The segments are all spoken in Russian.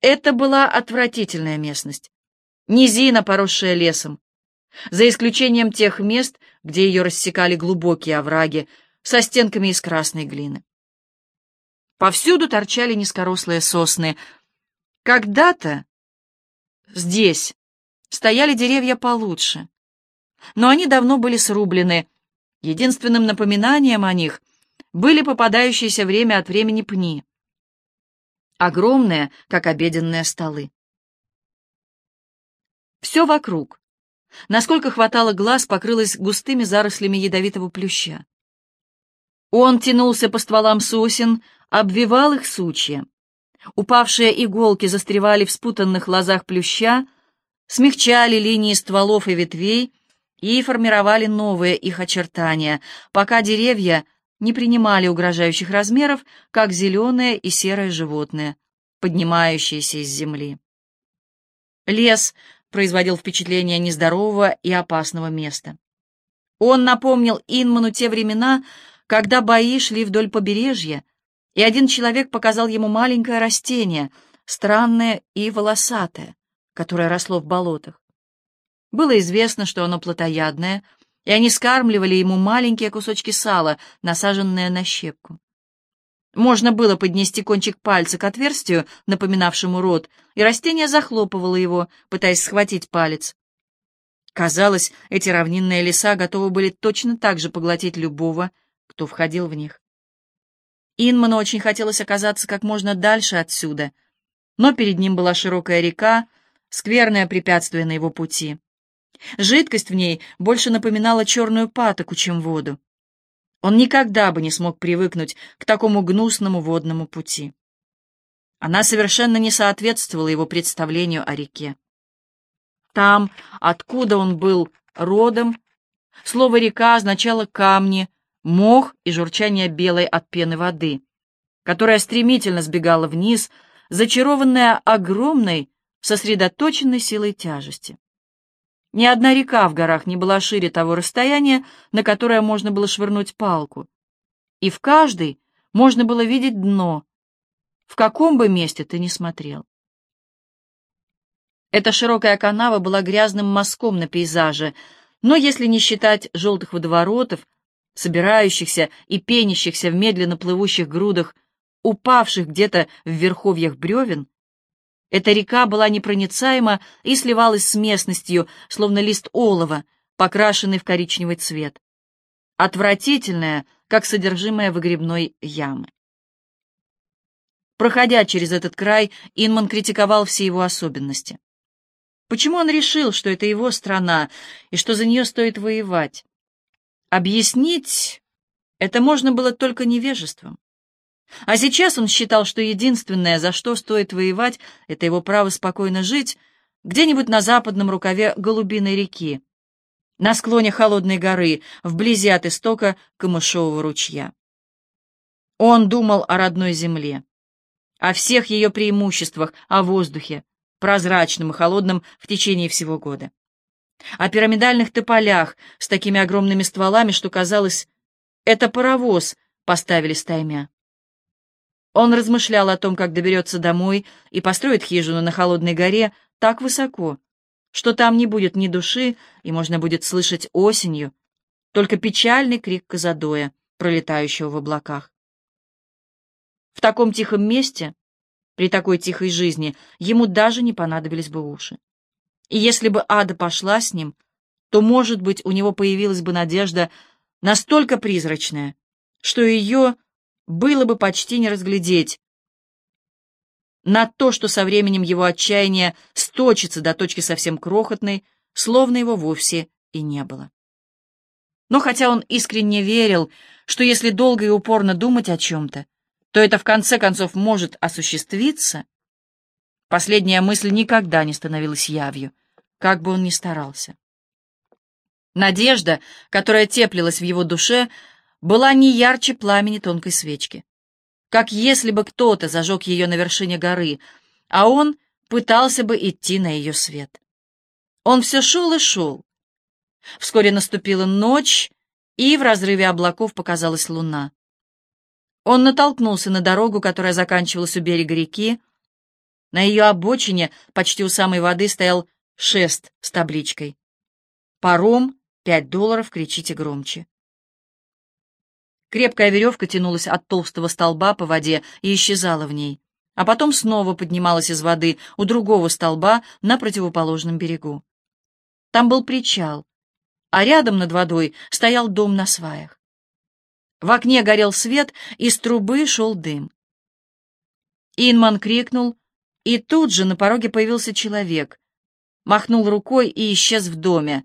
Это была отвратительная местность, низина, поросшая лесом, за исключением тех мест, где ее рассекали глубокие овраги со стенками из красной глины. Повсюду торчали низкорослые сосны. Когда-то здесь стояли деревья получше, но они давно были срублены. Единственным напоминанием о них были попадающиеся время от времени пни, огромные, как обеденные столы. Все вокруг, насколько хватало глаз, покрылось густыми зарослями ядовитого плюща. Он тянулся по стволам сосен, обвивал их сучья. Упавшие иголки застревали в спутанных лозах плюща, смягчали линии стволов и ветвей и формировали новые их очертания, пока деревья не принимали угрожающих размеров, как зеленые и серые животные, поднимающиеся из земли. Лес производил впечатление нездорового и опасного места. Он напомнил Инману те времена, когда бои шли вдоль побережья, и один человек показал ему маленькое растение, странное и волосатое, которое росло в болотах. Было известно, что оно плотоядное, и они скармливали ему маленькие кусочки сала, насаженные на щепку. Можно было поднести кончик пальца к отверстию, напоминавшему рот, и растение захлопывало его, пытаясь схватить палец. Казалось, эти равнинные леса готовы были точно так же поглотить любого, кто входил в них. Инману очень хотелось оказаться как можно дальше отсюда, но перед ним была широкая река, скверное препятствие на его пути. Жидкость в ней больше напоминала черную патоку, чем воду. Он никогда бы не смог привыкнуть к такому гнусному водному пути. Она совершенно не соответствовала его представлению о реке. Там, откуда он был родом, слово «река» означало камни, мох и журчание белой от пены воды, которая стремительно сбегала вниз, зачарованная огромной, сосредоточенной силой тяжести. Ни одна река в горах не была шире того расстояния, на которое можно было швырнуть палку. И в каждой можно было видеть дно, в каком бы месте ты ни смотрел. Эта широкая канава была грязным мазком на пейзаже, но если не считать желтых водоворотов, собирающихся и пенящихся в медленно плывущих грудах, упавших где-то в верховьях бревен, эта река была непроницаема и сливалась с местностью, словно лист олова, покрашенный в коричневый цвет. Отвратительная, как содержимое выгребной ямы. Проходя через этот край, Инман критиковал все его особенности. Почему он решил, что это его страна и что за нее стоит воевать? Объяснить это можно было только невежеством. А сейчас он считал, что единственное, за что стоит воевать, это его право спокойно жить где-нибудь на западном рукаве Голубиной реки, на склоне холодной горы, вблизи от истока Камышового ручья. Он думал о родной земле, о всех ее преимуществах, о воздухе, прозрачном и холодном в течение всего года о пирамидальных тополях с такими огромными стволами, что казалось, это паровоз поставили стаймя. Он размышлял о том, как доберется домой и построит хижину на холодной горе так высоко, что там не будет ни души, и можно будет слышать осенью только печальный крик Казадоя, пролетающего в облаках. В таком тихом месте, при такой тихой жизни, ему даже не понадобились бы уши. И если бы Ада пошла с ним, то, может быть, у него появилась бы надежда настолько призрачная, что ее было бы почти не разглядеть. На то, что со временем его отчаяние сточится до точки совсем крохотной, словно его вовсе и не было. Но хотя он искренне верил, что если долго и упорно думать о чем-то, то это в конце концов может осуществиться, последняя мысль никогда не становилась явью как бы он ни старался. Надежда, которая теплилась в его душе, была не ярче пламени тонкой свечки. Как если бы кто-то зажег ее на вершине горы, а он пытался бы идти на ее свет. Он все шел и шел. Вскоре наступила ночь, и в разрыве облаков показалась луна. Он натолкнулся на дорогу, которая заканчивалась у берега реки, На ее обочине, почти у самой воды, стоял шест с табличкой. «Паром, пять долларов, кричите громче». Крепкая веревка тянулась от толстого столба по воде и исчезала в ней, а потом снова поднималась из воды у другого столба на противоположном берегу. Там был причал, а рядом над водой стоял дом на сваях. В окне горел свет, из трубы шел дым. Инман крикнул, и тут же на пороге появился человек. Махнул рукой и исчез в доме.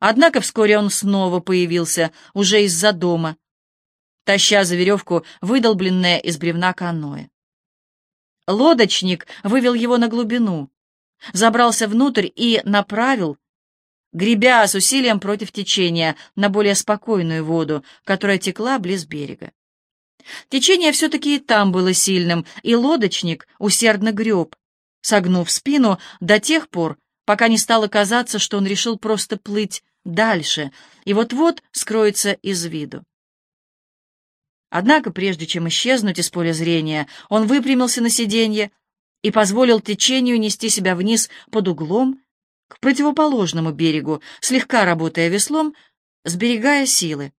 Однако вскоре он снова появился, уже из-за дома, таща за веревку выдолбленное из бревна каноэ. Лодочник вывел его на глубину, забрался внутрь и направил, гребя с усилием против течения на более спокойную воду, которая текла близ берега. Течение все-таки и там было сильным, и лодочник усердно греб, согнув спину до тех пор, пока не стало казаться, что он решил просто плыть дальше и вот-вот скроется из виду. Однако, прежде чем исчезнуть из поля зрения, он выпрямился на сиденье и позволил течению нести себя вниз под углом к противоположному берегу, слегка работая веслом, сберегая силы,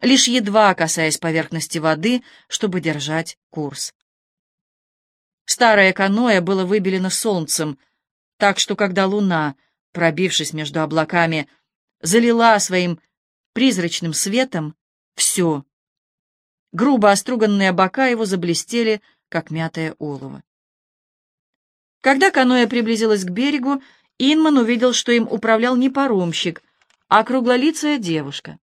лишь едва касаясь поверхности воды, чтобы держать курс. Старое каноэ было выбелено солнцем, так что когда луна, пробившись между облаками, залила своим призрачным светом все, грубо оструганные бока его заблестели, как мятое олово. Когда каноэ приблизилось к берегу, Инман увидел, что им управлял не паромщик, а круглолицая девушка.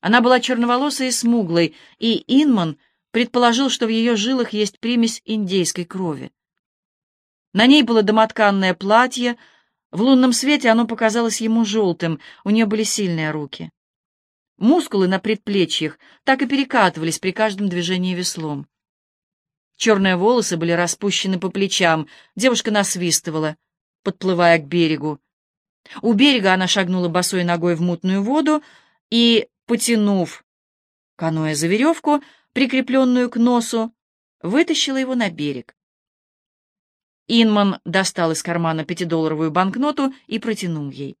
Она была черноволосой и смуглой, и Инман предположил, что в ее жилах есть примесь индейской крови. На ней было домотканное платье, в лунном свете оно показалось ему желтым, у нее были сильные руки. Мускулы на предплечьях так и перекатывались при каждом движении веслом. Черные волосы были распущены по плечам, девушка насвистывала — подплывая к берегу. У берега она шагнула босой ногой в мутную воду и, потянув каноэ за веревку, прикрепленную к носу, вытащила его на берег. Инман достал из кармана пятидолларовую банкноту и протянул ей.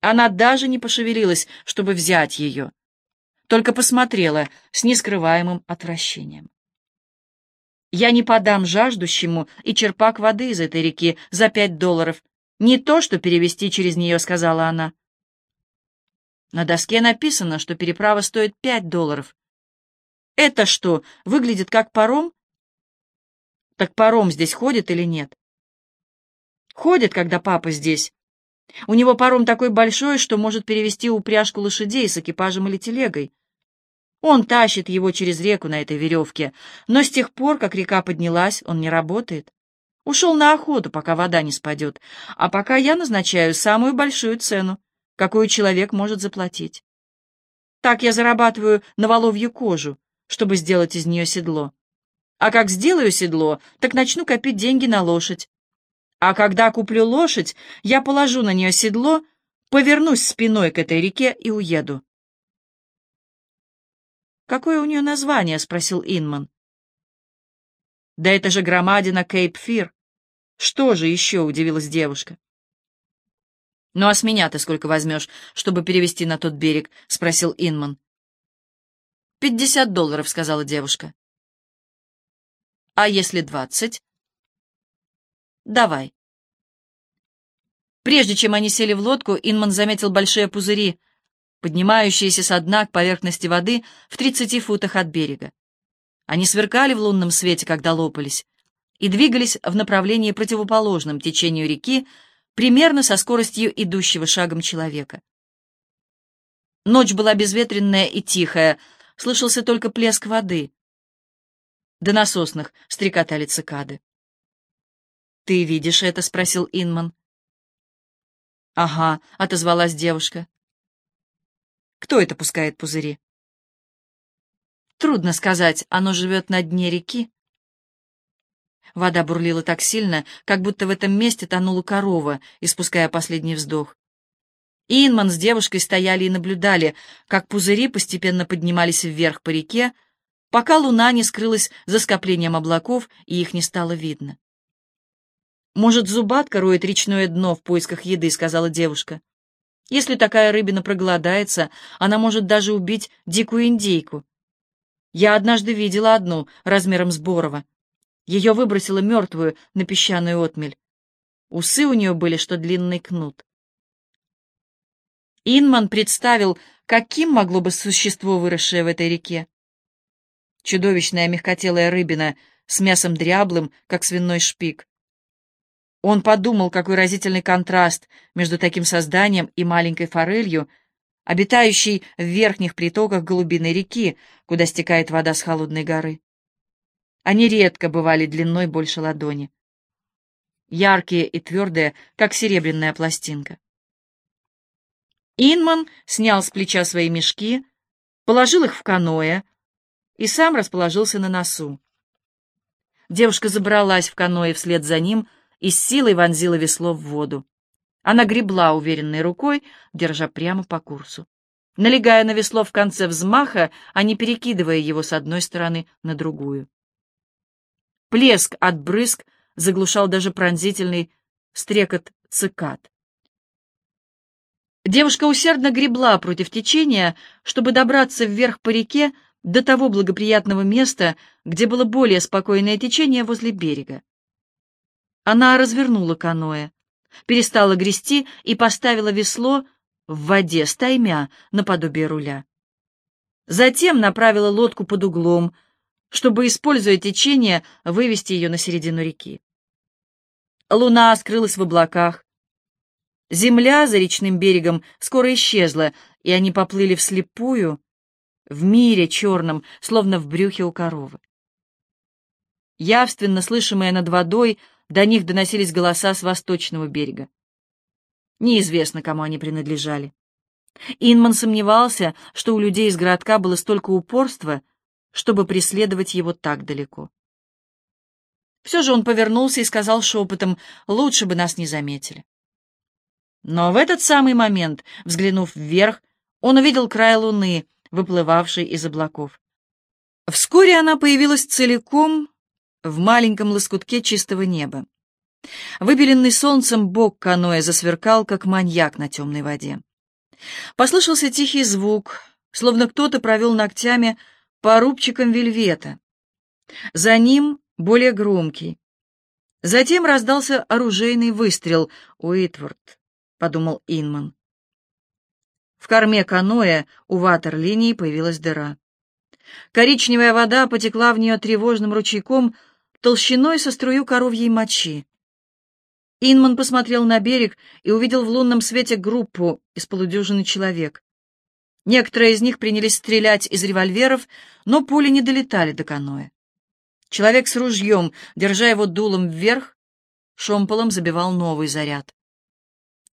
Она даже не пошевелилась, чтобы взять ее, только посмотрела с нескрываемым отвращением. Я не подам жаждущему и черпак воды из этой реки за пять долларов. Не то, что перевести через нее, сказала она. На доске написано, что переправа стоит пять долларов. Это что, выглядит как паром? Так паром здесь ходит или нет? Ходит, когда папа здесь. У него паром такой большой, что может перевести упряжку лошадей с экипажем или телегой. Он тащит его через реку на этой веревке, но с тех пор, как река поднялась, он не работает. Ушел на охоту, пока вода не спадет, а пока я назначаю самую большую цену, какую человек может заплатить. Так я зарабатываю на воловью кожу, чтобы сделать из нее седло. А как сделаю седло, так начну копить деньги на лошадь. А когда куплю лошадь, я положу на нее седло, повернусь спиной к этой реке и уеду. «Какое у нее название?» — спросил Инман. «Да это же громадина Кейп-Фир. Что же еще?» — удивилась девушка. «Ну а с меня ты сколько возьмешь, чтобы перевести на тот берег?» — спросил Инман. «Пятьдесят долларов», — сказала девушка. «А если двадцать?» «Давай». Прежде чем они сели в лодку, Инман заметил большие пузыри, поднимающиеся со дна к поверхности воды в 30 футах от берега. Они сверкали в лунном свете, когда лопались, и двигались в направлении противоположном течению реки, примерно со скоростью идущего шагом человека. Ночь была безветренная и тихая, слышался только плеск воды. До насосных стрекотали цикады. «Ты видишь это?» — спросил Инман. «Ага», — отозвалась девушка. Кто это пускает пузыри? Трудно сказать, оно живет на дне реки. Вода бурлила так сильно, как будто в этом месте тонула корова, испуская последний вздох. Инман с девушкой стояли и наблюдали, как пузыри постепенно поднимались вверх по реке, пока луна не скрылась за скоплением облаков и их не стало видно. «Может, зубатка роет речное дно в поисках еды», — сказала девушка. «Если такая рыбина проголодается, она может даже убить дикую индейку. Я однажды видела одну размером с Борова. Ее выбросила мертвую на песчаную отмель. Усы у нее были, что длинный кнут. Инман представил, каким могло бы существо, выросшее в этой реке. Чудовищная мягкотелая рыбина с мясом дряблым, как свиной шпик. Он подумал, какой разительный контраст между таким созданием и маленькой форелью, обитающей в верхних притоках Голубиной реки, куда стекает вода с холодной горы. Они редко бывали длиной больше ладони. Яркие и твердые, как серебряная пластинка. Инман снял с плеча свои мешки, положил их в каноэ и сам расположился на носу. Девушка забралась в каноэ вслед за ним и с силой вонзила весло в воду. Она гребла уверенной рукой, держа прямо по курсу. Налегая на весло в конце взмаха, а не перекидывая его с одной стороны на другую. Плеск от брызг заглушал даже пронзительный стрекот цикад. Девушка усердно гребла против течения, чтобы добраться вверх по реке до того благоприятного места, где было более спокойное течение возле берега. Она развернула каноэ, перестала грести и поставила весло в воде стаймя наподобие руля. Затем направила лодку под углом, чтобы, используя течение, вывести ее на середину реки. Луна скрылась в облаках. Земля за речным берегом скоро исчезла, и они поплыли вслепую, в мире черном, словно в брюхе у коровы. Явственно слышимые над водой, до них доносились голоса с восточного берега. Неизвестно, кому они принадлежали. Инман сомневался, что у людей из городка было столько упорства, чтобы преследовать его так далеко. Все же он повернулся и сказал шепотом, лучше бы нас не заметили. Но в этот самый момент, взглянув вверх, он увидел край луны, выплывавшей из облаков. Вскоре она появилась целиком в маленьком лоскутке чистого неба. Выбеленный солнцем бок каноэ засверкал, как маньяк на темной воде. Послышался тихий звук, словно кто-то провел ногтями по рубчикам вельвета. За ним более громкий. Затем раздался оружейный выстрел. «Уитворд», — подумал Инман. В корме каноэ у ватерлинии появилась дыра. Коричневая вода потекла в нее тревожным ручейком толщиной со струю коровьей мочи. Инман посмотрел на берег и увидел в лунном свете группу из полудюжины человек. Некоторые из них принялись стрелять из револьверов, но пули не долетали до каноэ. Человек с ружьем, держа его дулом вверх, шомполом забивал новый заряд.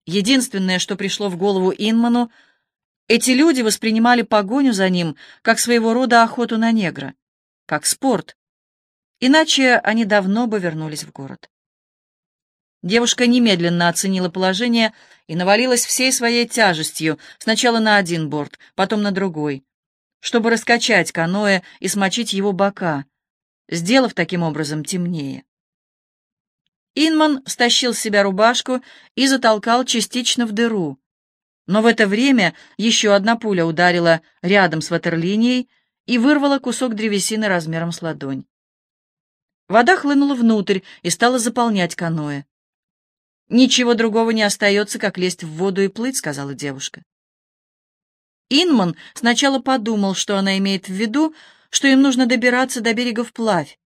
Единственное, что пришло в голову Инману, эти люди воспринимали погоню за ним как своего рода охоту на негра, как спорт. Иначе они давно бы вернулись в город. Девушка немедленно оценила положение и навалилась всей своей тяжестью сначала на один борт, потом на другой, чтобы раскачать каноэ и смочить его бока, сделав таким образом темнее. Инман стащил с себя рубашку и затолкал частично в дыру. Но в это время еще одна пуля ударила рядом с ватерлинией и вырвала кусок древесины размером с ладонь. Вода хлынула внутрь и стала заполнять каноэ. «Ничего другого не остается, как лезть в воду и плыть», — сказала девушка. Инман сначала подумал, что она имеет в виду, что им нужно добираться до берега вплавь.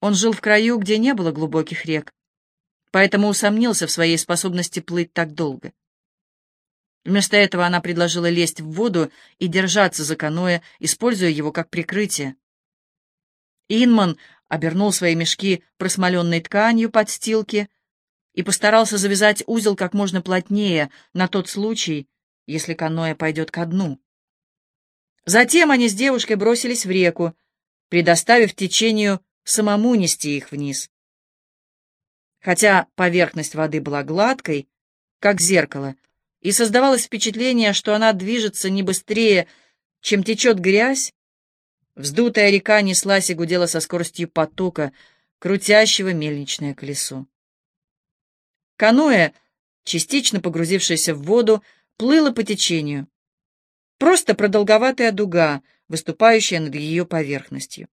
Он жил в краю, где не было глубоких рек, поэтому усомнился в своей способности плыть так долго. Вместо этого она предложила лезть в воду и держаться за каноэ, используя его как прикрытие. Инман обернул свои мешки просмоленной тканью подстилки, и постарался завязать узел как можно плотнее на тот случай, если каноэ пойдет ко дну. Затем они с девушкой бросились в реку, предоставив течению самому нести их вниз. Хотя поверхность воды была гладкой, как зеркало, и создавалось впечатление, что она движется не быстрее, чем течет грязь, вздутая река неслась и гудела со скоростью потока, крутящего мельничное колесо. Каноэ, частично погрузившееся в воду, плыло по течению. Просто продолговатая дуга, выступающая над ее поверхностью.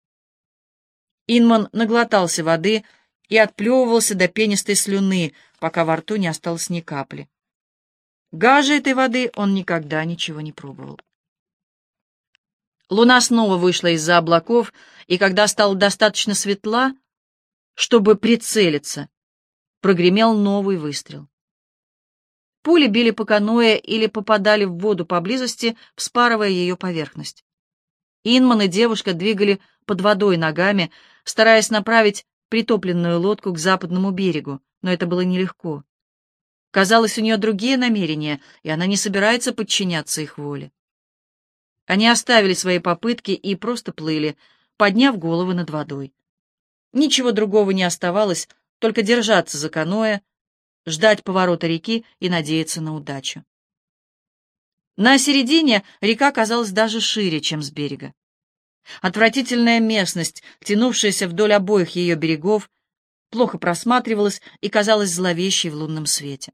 Инман наглотался воды и отплевывался до пенистой слюны, пока во рту не осталось ни капли. Гаже этой воды он никогда ничего не пробовал. Луна снова вышла из-за облаков, и когда стало достаточно светла, чтобы прицелиться, прогремел новый выстрел. Пули били по каноэ или попадали в воду поблизости, вспарывая ее поверхность. Инман и девушка двигали под водой ногами, стараясь направить притопленную лодку к западному берегу, но это было нелегко. Казалось, у нее другие намерения, и она не собирается подчиняться их воле. Они оставили свои попытки и просто плыли, подняв головы над водой. Ничего другого не оставалось, только держаться за каноэ, ждать поворота реки и надеяться на удачу. На середине река казалась даже шире, чем с берега. Отвратительная местность, тянувшаяся вдоль обоих ее берегов, плохо просматривалась и казалась зловещей в лунном свете.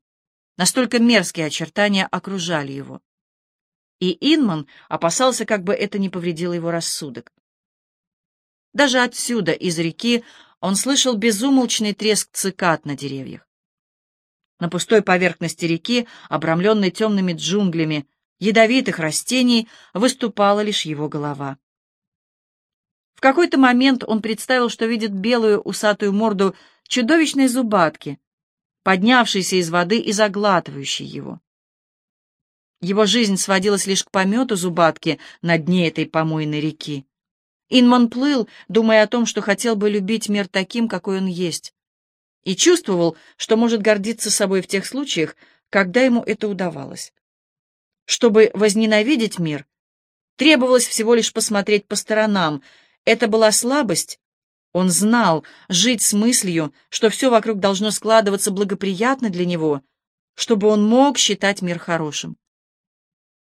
Настолько мерзкие очертания окружали его. И Инман опасался, как бы это не повредило его рассудок. Даже отсюда, из реки, он слышал безумолчный треск цикад на деревьях. На пустой поверхности реки, обрамленной темными джунглями ядовитых растений, выступала лишь его голова. В какой-то момент он представил, что видит белую усатую морду чудовищной зубатки, поднявшейся из воды и заглатывающей его. Его жизнь сводилась лишь к помету зубатки на дне этой помойной реки. Инман плыл, думая о том, что хотел бы любить мир таким, какой он есть, и чувствовал, что может гордиться собой в тех случаях, когда ему это удавалось. Чтобы возненавидеть мир, требовалось всего лишь посмотреть по сторонам. Это была слабость. Он знал, жить с мыслью, что все вокруг должно складываться благоприятно для него, чтобы он мог считать мир хорошим.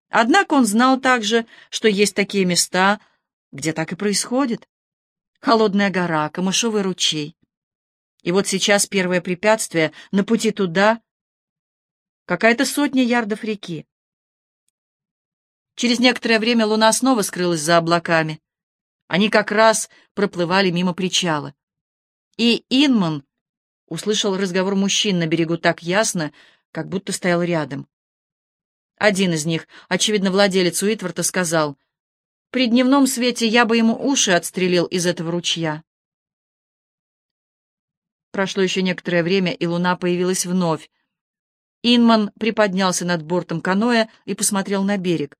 Однако он знал также, что есть такие места, где так и происходит. Холодная гора, камышовый ручей. И вот сейчас первое препятствие на пути туда — какая-то сотня ярдов реки. Через некоторое время луна снова скрылась за облаками. Они как раз проплывали мимо причала. И Инман услышал разговор мужчин на берегу так ясно, как будто стоял рядом. Один из них, очевидно, владелец Уитворта, сказал, «При дневном свете я бы ему уши отстрелил из этого ручья». Прошло еще некоторое время, и луна появилась вновь. Инман приподнялся над бортом каноэ и посмотрел на берег.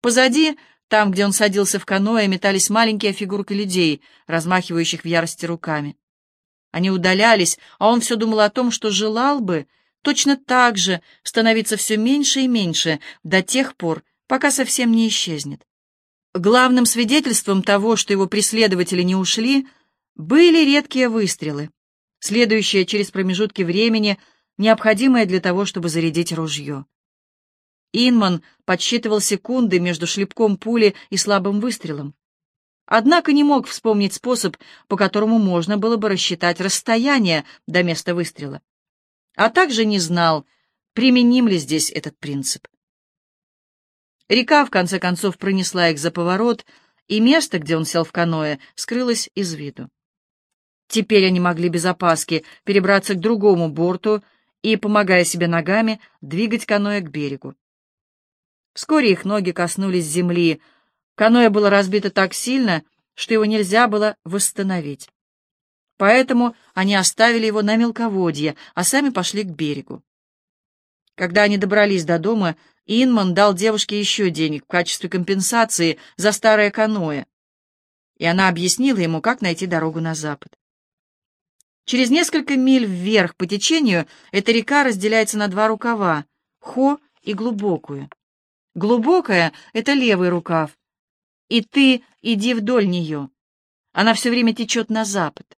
Позади, там, где он садился в каноэ, метались маленькие фигурки людей, размахивающих в ярости руками. Они удалялись, а он все думал о том, что желал бы, точно так же становиться все меньше и меньше до тех пор, пока совсем не исчезнет. Главным свидетельством того, что его преследователи не ушли, были редкие выстрелы, следующие через промежутки времени, необходимые для того, чтобы зарядить ружье. Инман подсчитывал секунды между шлепком пули и слабым выстрелом. Однако не мог вспомнить способ, по которому можно было бы рассчитать расстояние до места выстрела а также не знал, применим ли здесь этот принцип. Река, в конце концов, пронесла их за поворот, и место, где он сел в каноэ, скрылось из виду. Теперь они могли без опаски перебраться к другому борту и, помогая себе ногами, двигать каноэ к берегу. Вскоре их ноги коснулись земли. Каноэ было разбито так сильно, что его нельзя было восстановить. Поэтому они оставили его на мелководье, а сами пошли к берегу. Когда они добрались до дома, Инман дал девушке еще денег в качестве компенсации за старое каноэ, и она объяснила ему, как найти дорогу на запад. Через несколько миль вверх по течению эта река разделяется на два рукава — Хо и Глубокую. Глубокая — это левый рукав, и ты иди вдоль нее. Она все время течет на запад.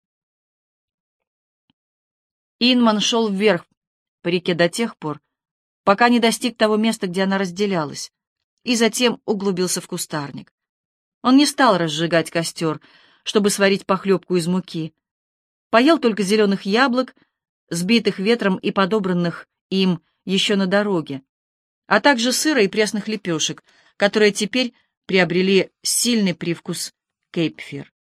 Инман шел вверх по реке до тех пор, пока не достиг того места, где она разделялась, и затем углубился в кустарник. Он не стал разжигать костер, чтобы сварить похлебку из муки. Поел только зеленых яблок, сбитых ветром и подобранных им еще на дороге, а также сыра и пресных лепешек, которые теперь приобрели сильный привкус кейпфир.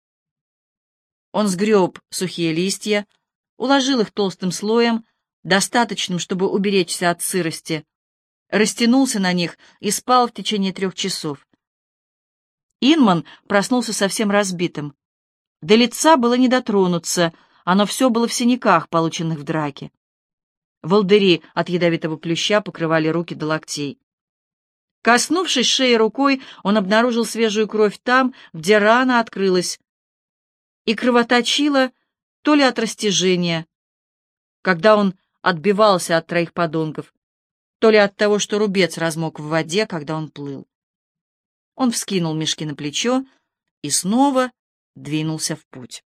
Он сгреб сухие листья, уложил их толстым слоем, достаточным, чтобы уберечься от сырости, растянулся на них и спал в течение трех часов. Инман проснулся совсем разбитым. До лица было не дотронуться, оно все было в синяках, полученных в драке. Волдыри от ядовитого плюща покрывали руки до локтей. Коснувшись шеи рукой, он обнаружил свежую кровь там, где рана открылась, и кровоточила то ли от растяжения, когда он отбивался от троих подонков, то ли от того, что рубец размок в воде, когда он плыл. Он вскинул мешки на плечо и снова двинулся в путь.